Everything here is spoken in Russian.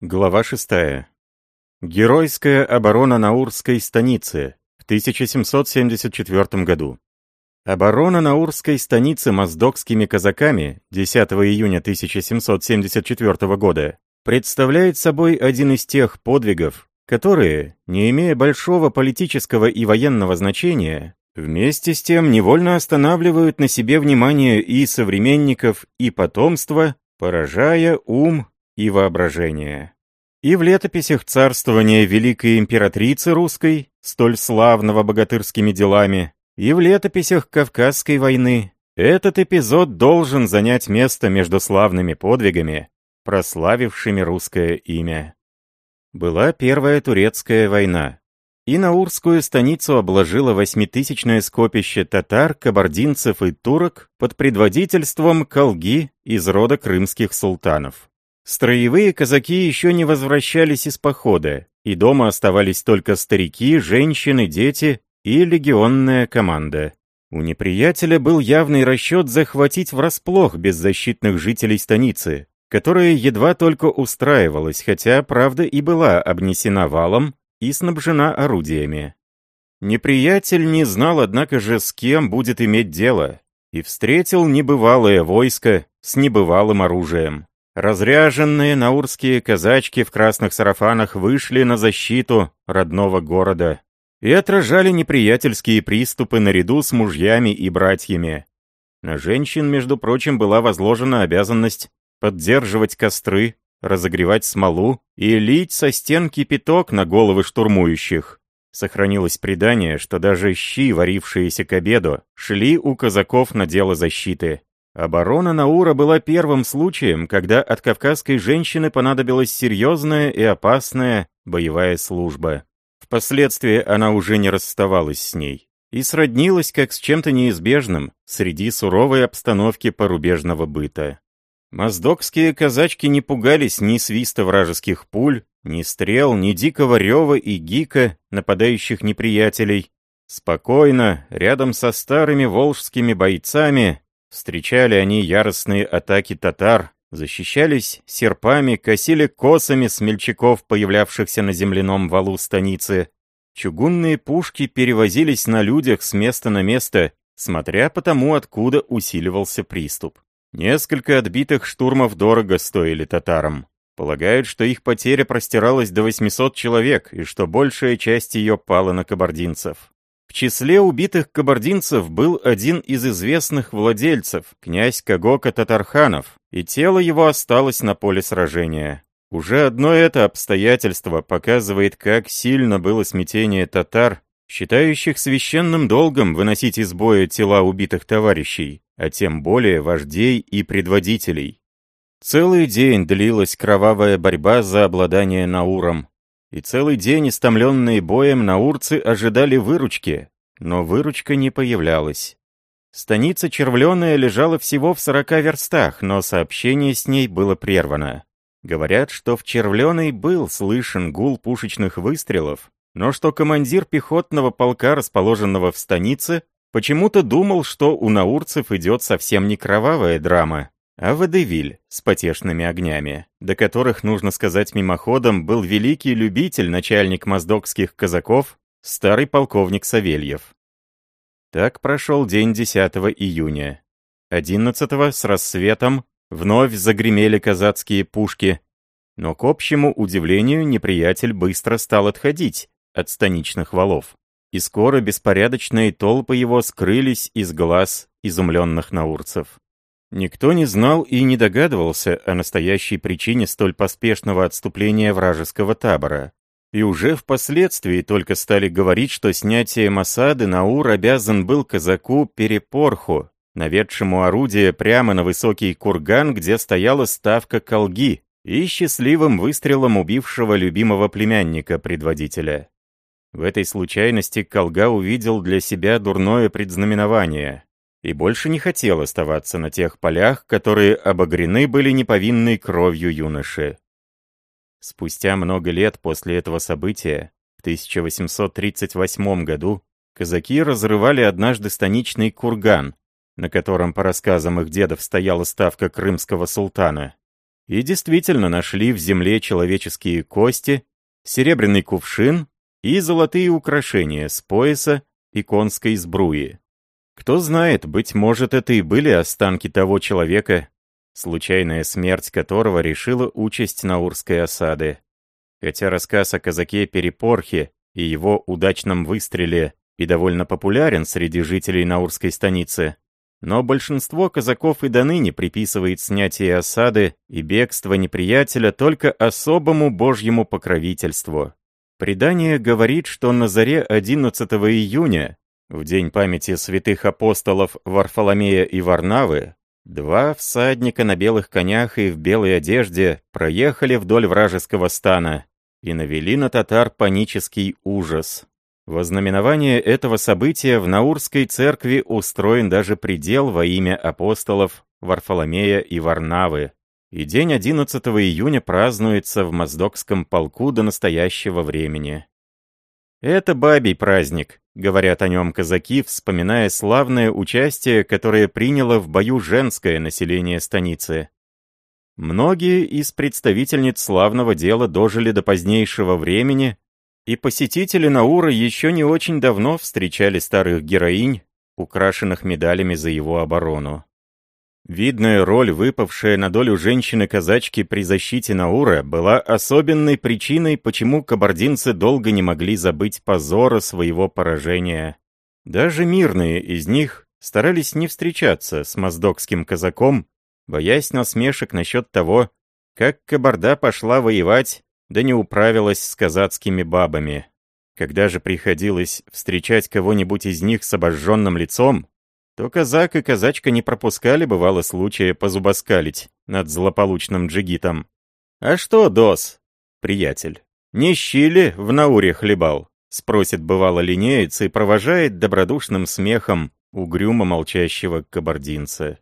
Глава 6. Геройская оборона Наурской станицы в 1774 году. Оборона Наурской станицы моздокскими казаками 10 июня 1774 года представляет собой один из тех подвигов, которые, не имея большого политического и военного значения, вместе с тем невольно останавливают на себе внимание и современников, и потомства, поражая ум и воображение. И в летописях царствования великой императрицы русской, столь славного богатырскими делами, и в летописях Кавказской войны этот эпизод должен занять место между славными подвигами, прославившими русское имя. Была Первая Турецкая война, и Наурскую станицу обложило восьмитысячное скопище татар, кабардинцев и турок под предводительством Колги из рода крымских султанов. Строевые казаки еще не возвращались из похода, и дома оставались только старики, женщины, дети и легионная команда. У неприятеля был явный расчет захватить врасплох беззащитных жителей станицы, которая едва только устраивалась, хотя, правда, и была обнесена валом и снабжена орудиями. Неприятель не знал, однако же, с кем будет иметь дело, и встретил небывалое войско с небывалым оружием. Разряженные наурские казачки в красных сарафанах вышли на защиту родного города и отражали неприятельские приступы наряду с мужьями и братьями. На женщин, между прочим, была возложена обязанность поддерживать костры, разогревать смолу и лить со стен кипяток на головы штурмующих. Сохранилось предание, что даже щи, варившиеся к обеду, шли у казаков на дело защиты. Оборона Наура была первым случаем, когда от кавказской женщины понадобилась серьезная и опасная боевая служба. Впоследствии она уже не расставалась с ней и сроднилась как с чем-то неизбежным среди суровой обстановки порубежного быта. Моздокские казачки не пугались ни свиста вражеских пуль, ни стрел, ни дикого рева и гика, нападающих неприятелей. Спокойно, рядом со старыми волжскими бойцами, Встречали они яростные атаки татар, защищались серпами, косили косами смельчаков, появлявшихся на земляном валу станицы. Чугунные пушки перевозились на людях с места на место, смотря по тому, откуда усиливался приступ. Несколько отбитых штурмов дорого стоили татарам. Полагают, что их потеря простиралась до 800 человек, и что большая часть ее пала на кабардинцев. В числе убитых кабардинцев был один из известных владельцев, князь Кагока Татарханов, и тело его осталось на поле сражения. Уже одно это обстоятельство показывает, как сильно было смятение татар, считающих священным долгом выносить из боя тела убитых товарищей, а тем более вождей и предводителей. Целый день длилась кровавая борьба за обладание Науром. И целый день, истомленные боем, наурцы ожидали выручки, но выручка не появлялась. Станица Червленая лежала всего в сорока верстах, но сообщение с ней было прервано. Говорят, что в Червленой был слышен гул пушечных выстрелов, но что командир пехотного полка, расположенного в станице, почему-то думал, что у наурцев идет совсем не кровавая драма, а Водевиль с потешными огнями, до которых, нужно сказать мимоходом, был великий любитель начальник моздокских казаков, старый полковник Савельев. Так прошел день 10 июня. 11 с рассветом вновь загремели казацкие пушки, но к общему удивлению неприятель быстро стал отходить от станичных валов, и скоро беспорядочные толпы его скрылись из глаз изумленных наурцев. Никто не знал и не догадывался о настоящей причине столь поспешного отступления вражеского табора. И уже впоследствии только стали говорить, что снятие осады Наур обязан был казаку Перепорху, наведшему орудие прямо на высокий курган, где стояла ставка колги, и счастливым выстрелом убившего любимого племянника предводителя. В этой случайности Колга увидел для себя дурное предзнаменование и больше не хотел оставаться на тех полях, которые обогрены были неповинной кровью юноши. Спустя много лет после этого события, в 1838 году, казаки разрывали однажды станичный курган, на котором, по рассказам их дедов, стояла ставка крымского султана. И действительно нашли в земле человеческие кости, серебряный кувшин и золотые украшения с пояса и конской сбруи. Кто знает, быть может, это и были останки того человека, случайная смерть которого решила участь Наурской осады. Хотя рассказ о казаке Перепорхе и его удачном выстреле и довольно популярен среди жителей Наурской станицы, но большинство казаков и до ныне приписывает снятие осады и бегство неприятеля только особому божьему покровительству. Предание говорит, что на заре 11 июня, в день памяти святых апостолов Варфоломея и Варнавы, два всадника на белых конях и в белой одежде проехали вдоль вражеского стана и навели на татар панический ужас. Во знаменование этого события в Наурской церкви устроен даже предел во имя апостолов Варфоломея и Варнавы, и день 11 июня празднуется в Моздокском полку до настоящего времени. «Это бабий праздник», — говорят о нем казаки, вспоминая славное участие, которое приняло в бою женское население станицы. Многие из представительниц славного дела дожили до позднейшего времени, и посетители Наура еще не очень давно встречали старых героинь, украшенных медалями за его оборону. Видная роль, выпавшая на долю женщины-казачки при защите Наура, была особенной причиной, почему кабардинцы долго не могли забыть позора своего поражения. Даже мирные из них старались не встречаться с моздокским казаком, боясь насмешек насчет того, как кабарда пошла воевать да не управилась с казацкими бабами. Когда же приходилось встречать кого-нибудь из них с обожженным лицом, то казак и казачка не пропускали бывало случая позубоскалить над злополучным джигитом. «А что, Дос, приятель, не щили в науре хлебал?» спросит бывало линеец и провожает добродушным смехом угрюмо молчащего кабардинца.